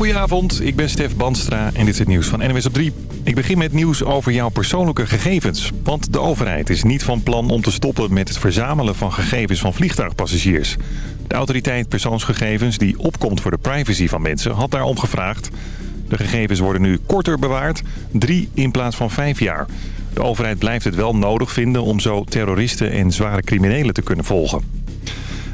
Goedenavond, ik ben Stef Banstra en dit is het nieuws van NWS op 3. Ik begin met nieuws over jouw persoonlijke gegevens. Want de overheid is niet van plan om te stoppen met het verzamelen van gegevens van vliegtuigpassagiers. De autoriteit persoonsgegevens die opkomt voor de privacy van mensen had daarom gevraagd. De gegevens worden nu korter bewaard, drie in plaats van vijf jaar. De overheid blijft het wel nodig vinden om zo terroristen en zware criminelen te kunnen volgen.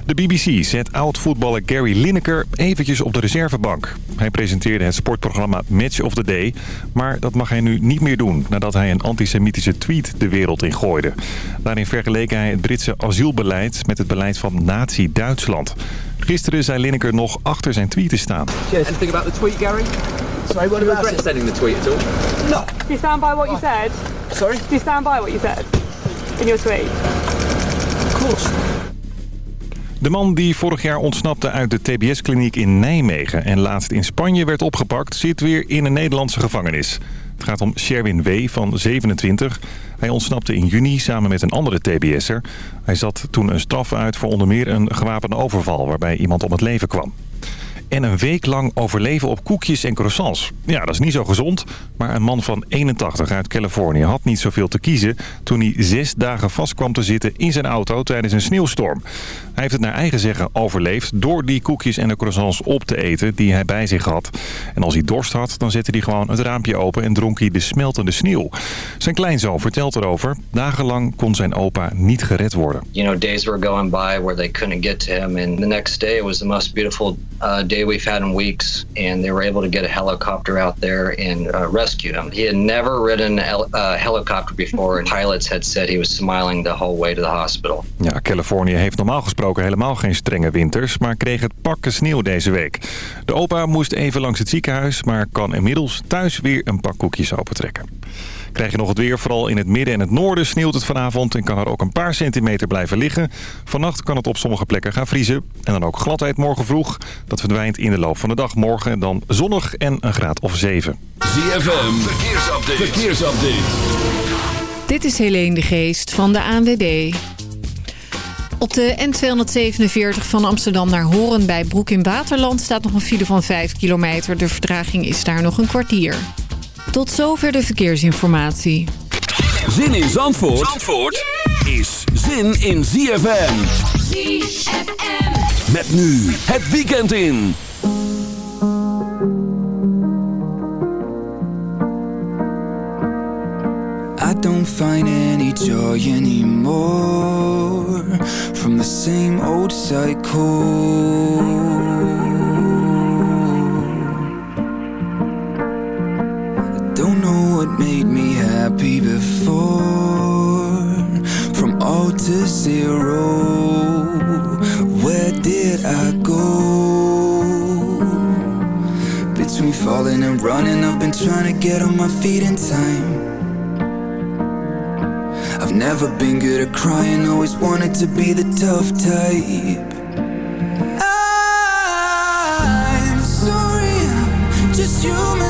De BBC zet oud-voetballer Gary Lineker eventjes op de reservebank. Hij presenteerde het sportprogramma Match of the Day. Maar dat mag hij nu niet meer doen nadat hij een antisemitische tweet de wereld in gooide. Daarin vergeleek hij het Britse asielbeleid met het beleid van nazi-Duitsland. Gisteren zei Lineker nog achter zijn tweet te staan. Anything about the tweet, Gary? Sorry, what about regret it? sending the tweet at all? No. Do you stand by what you said? Sorry? Do you stand by what you said in your tweet? Of course. De man die vorig jaar ontsnapte uit de TBS-kliniek in Nijmegen... en laatst in Spanje werd opgepakt, zit weer in een Nederlandse gevangenis. Het gaat om Sherwin W. van 27. Hij ontsnapte in juni samen met een andere TBS'er. Hij zat toen een straf uit voor onder meer een gewapende overval... waarbij iemand om het leven kwam. En een week lang overleven op koekjes en croissants. Ja, dat is niet zo gezond. Maar een man van 81 uit Californië had niet zoveel te kiezen... toen hij zes dagen vast kwam te zitten in zijn auto tijdens een sneeuwstorm. Hij heeft het naar eigen zeggen overleefd... door die koekjes en de croissants op te eten die hij bij zich had. En als hij dorst had, dan zette hij gewoon het raampje open... en dronk hij de smeltende sneeuw. Zijn kleinzoon vertelt erover. Dagenlang kon zijn opa niet gered worden. you know, days were going by where they couldn't get to him. And the next day, was the most beautiful uh, we've had in weeks. And they were able to get a helicopter out there and uh, rescue him. He had never ridden a hel- helicopter before, and pilots had said he was smiling the whole way to the hospital. Ja, Californië heeft normaal gesproken helemaal geen strenge winters... maar kreeg het pakken sneeuw deze week. De opa moest even langs het ziekenhuis... maar kan inmiddels thuis weer een pak koekjes opentrekken. Krijg je nog het weer, vooral in het midden en het noorden sneeuwt het vanavond... en kan er ook een paar centimeter blijven liggen. Vannacht kan het op sommige plekken gaan vriezen. En dan ook gladheid morgen vroeg. Dat verdwijnt in de loop van de dag morgen. Dan zonnig en een graad of 7. ZFM, verkeersupdate. verkeersupdate. Dit is Helene de Geest van de ANWB. Op de N247 van Amsterdam naar Horen bij Broek in Waterland... staat nog een file van 5 kilometer. De vertraging is daar nog een kwartier. Tot zover de verkeersinformatie. Zin in Zandvoort, Zandvoort is zin in ZFM. ZFM. Met nu het weekend in. I don't find any joy anymore from the same old cycle. Know what made me happy before. From all to zero, where did I go? Between falling and running, I've been trying to get on my feet in time. I've never been good at crying, always wanted to be the tough type. I'm sorry, I'm just human.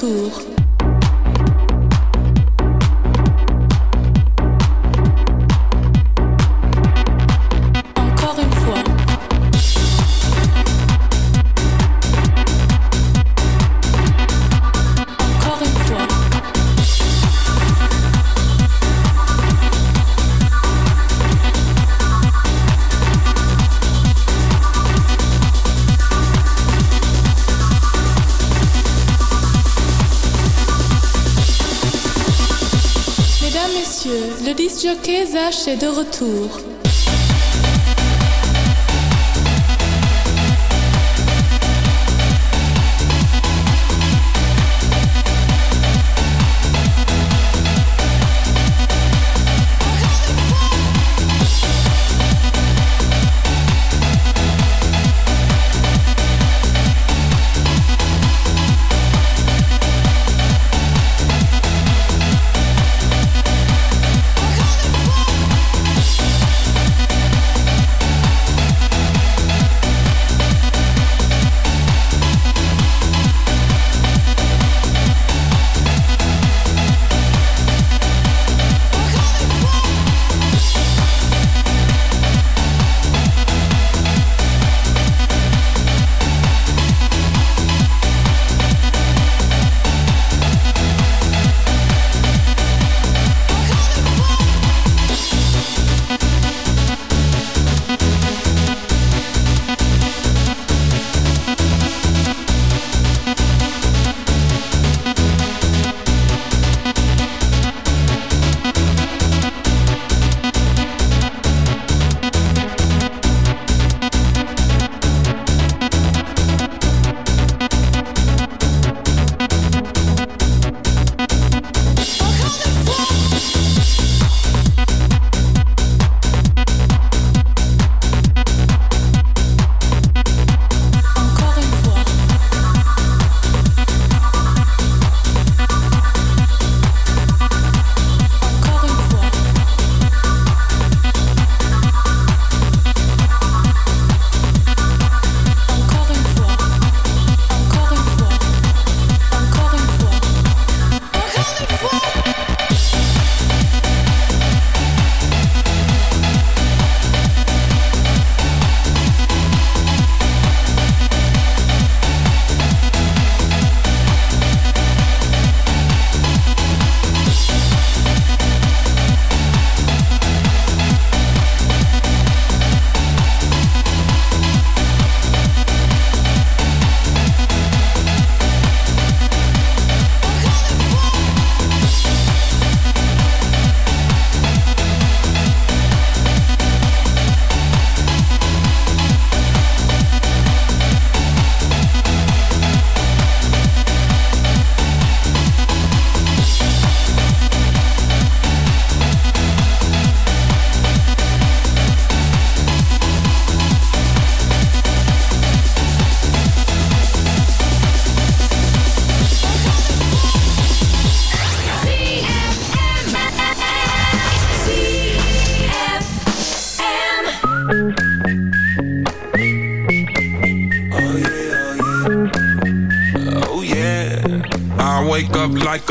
Retour. Est de retour.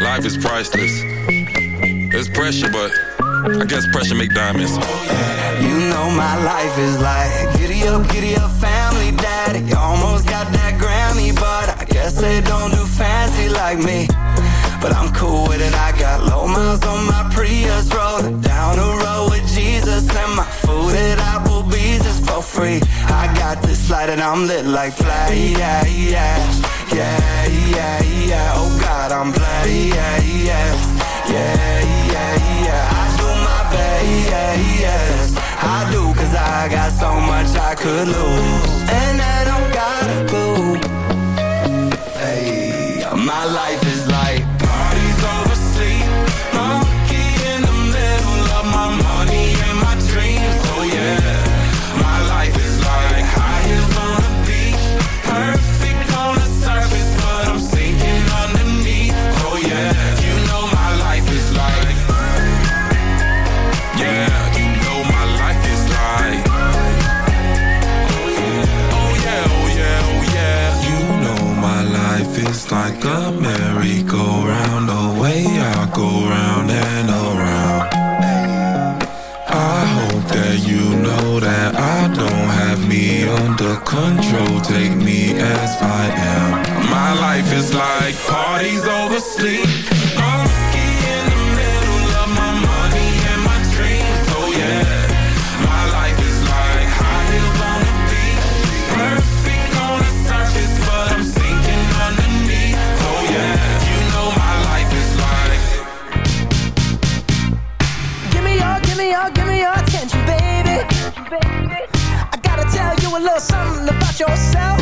Life is priceless. It's pressure, but I guess pressure make diamonds. You know my life is like giddy up, giddy up, family daddy. Almost got that Grammy, but I guess they don't do fancy like me. But I'm cool with it. I got low miles on my Prius, rolling down the road with Jesus and my food that I reasons for free. I got this light and I'm lit like fly. Yeah, yeah, yeah, yeah, yeah. Oh God, I'm play. Yeah, yeah, yeah, yeah, yeah. I do my best. I do 'cause I got so much I could lose. And I don't gotta go. Hey, my life is control, take me as I am. My life is like parties over sleep. yourself.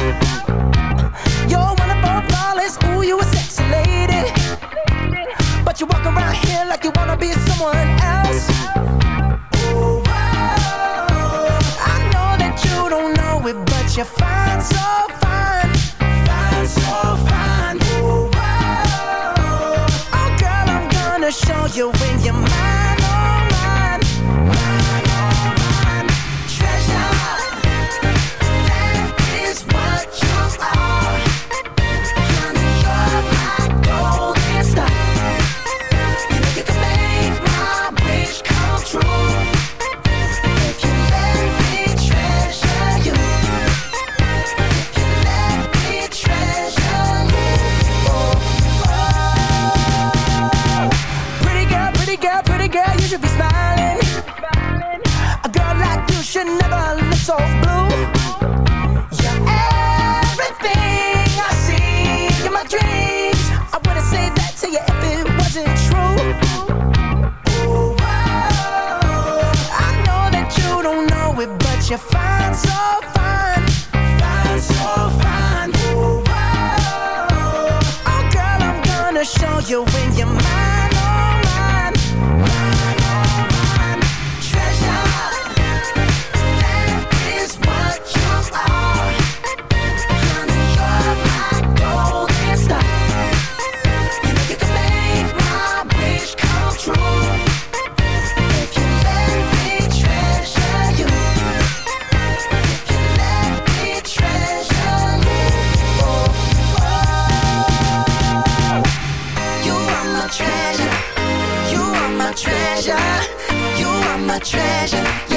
You're one of our flawless, ooh, you a sexy lady. But you walk around here like you wanna be someone else. Ooh, oh, I know that you don't know it, but you're fine. treasure.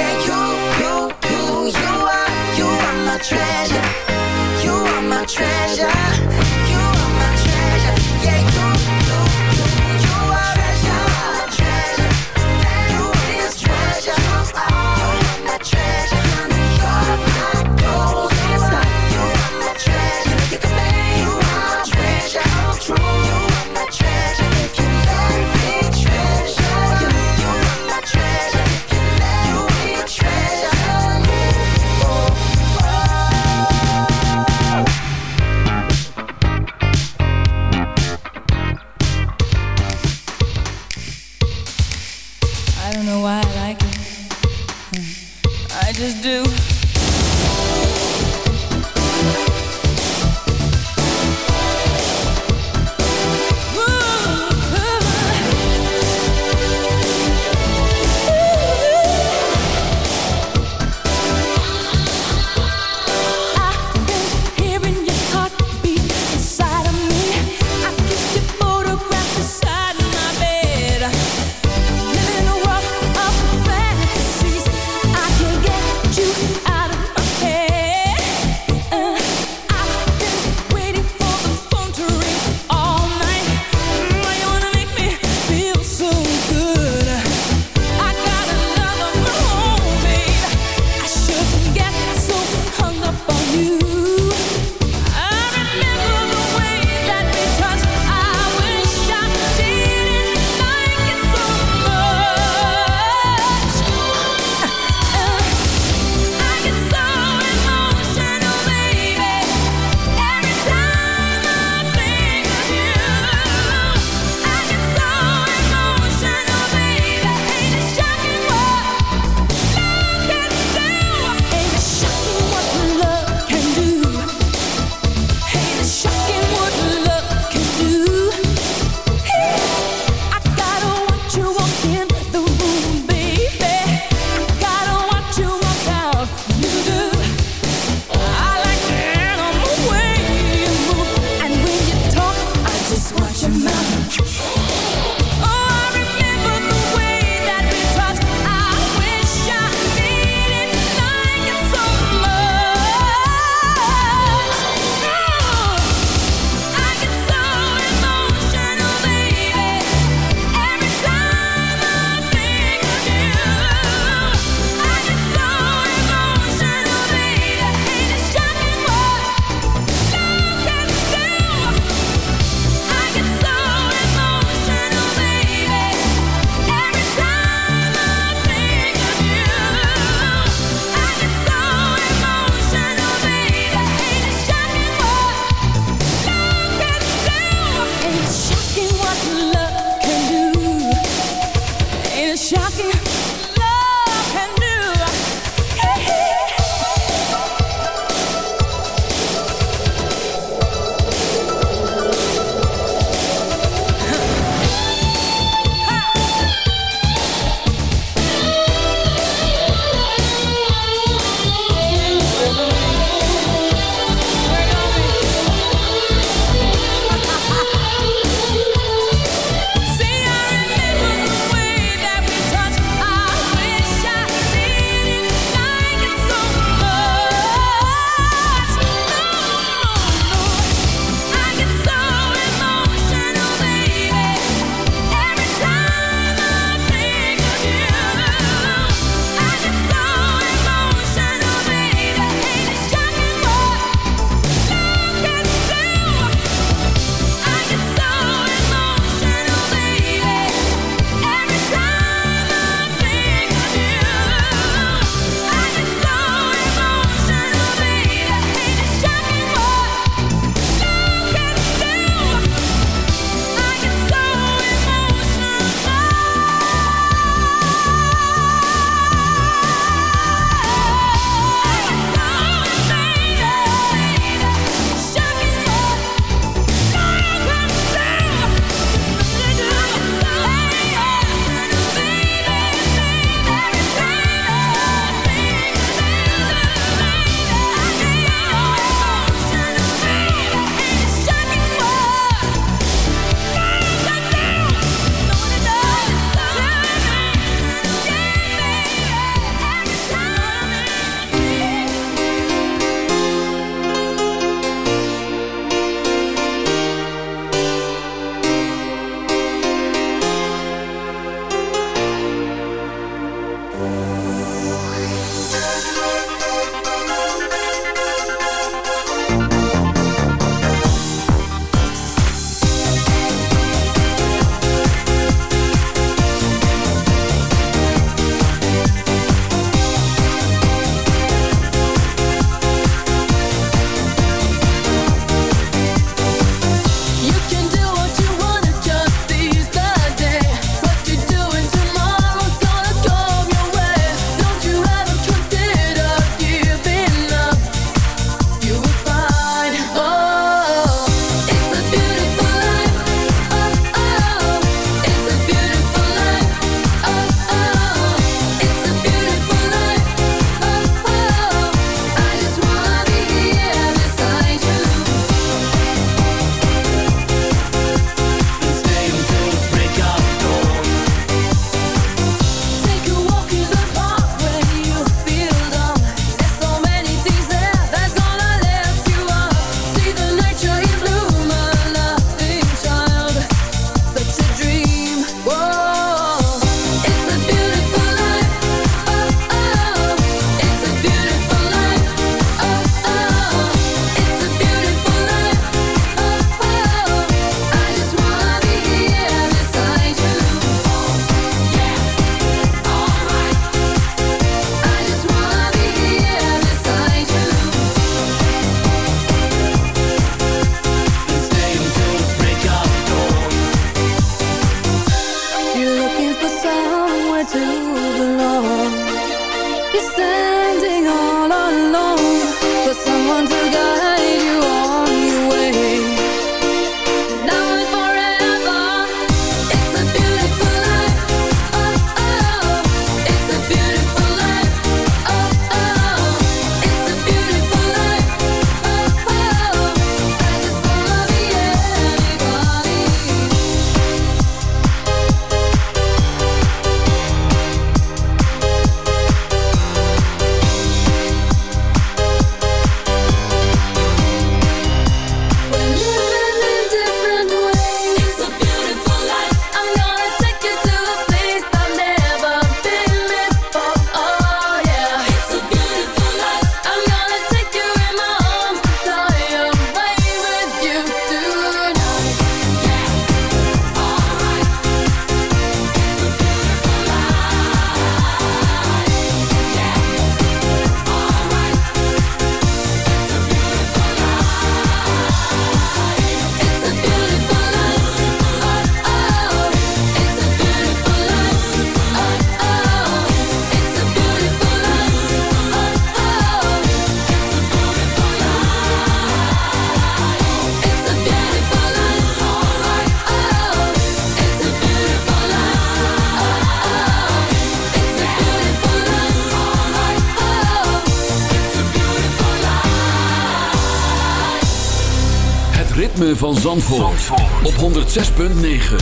Zandvoort, Zandvoort. op 106.9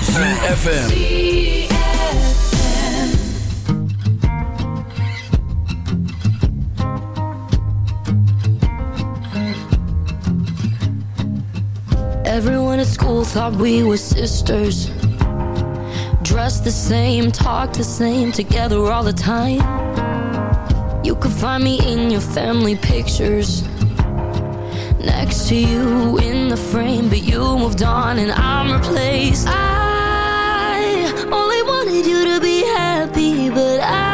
ZFM Everyone at school thought we were sisters. Dressed the same, talked the same, together all the time. You could find me in your family pictures next to you in the frame, but you moved on and I'm replaced. I only wanted you to be happy, but I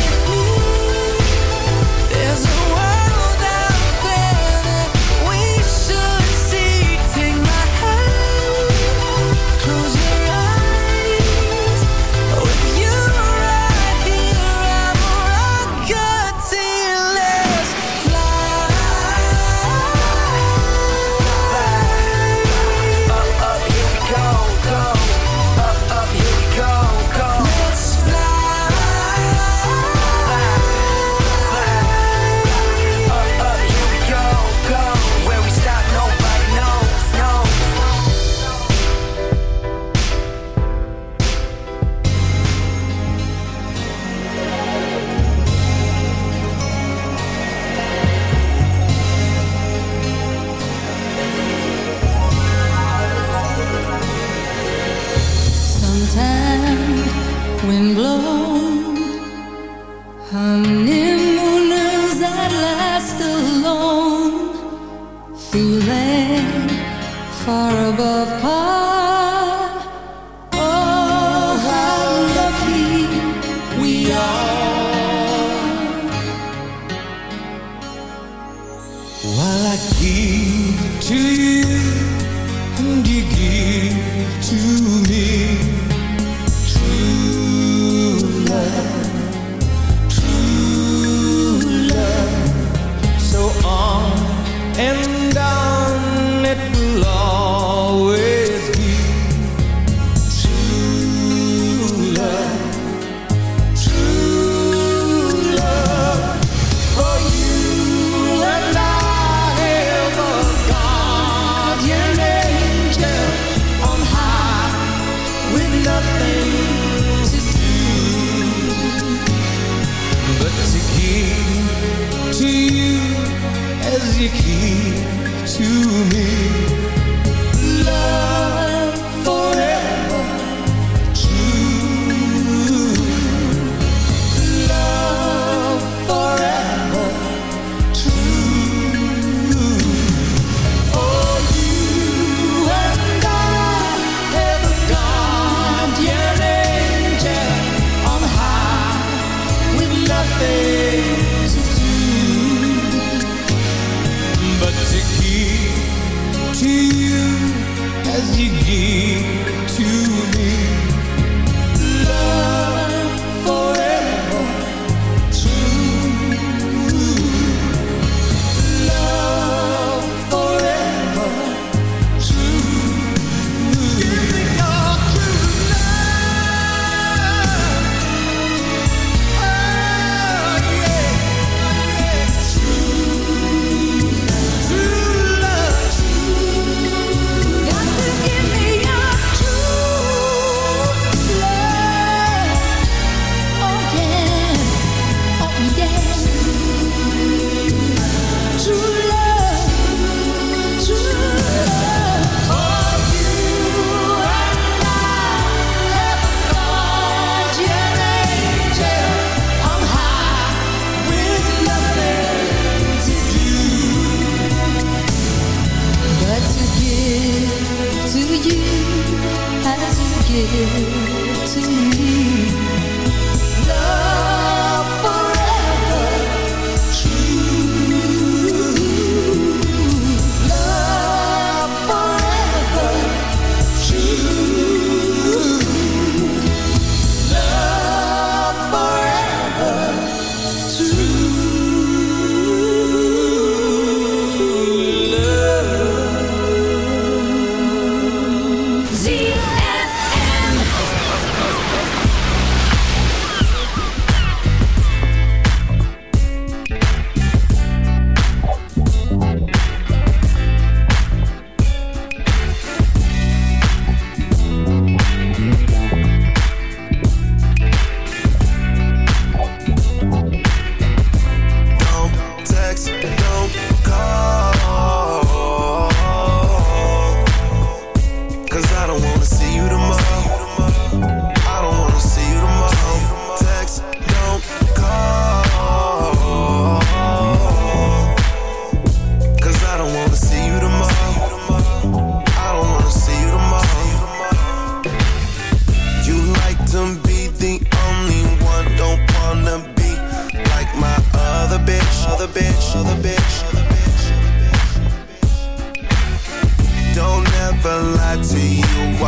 There's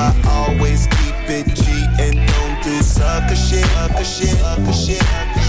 I always keep it G and don't do sucker shit, sucker shit, sucker shit. You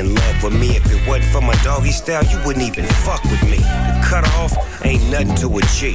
in love with me. If it wasn't for my doggy style, you wouldn't even fuck with me. The cut off ain't nothing to a G.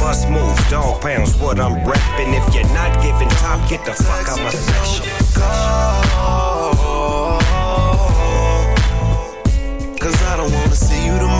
bust moves. Dog pounds, what I'm repping. If you're not giving top, get the fuck out my section. Cause I don't wanna see you tomorrow.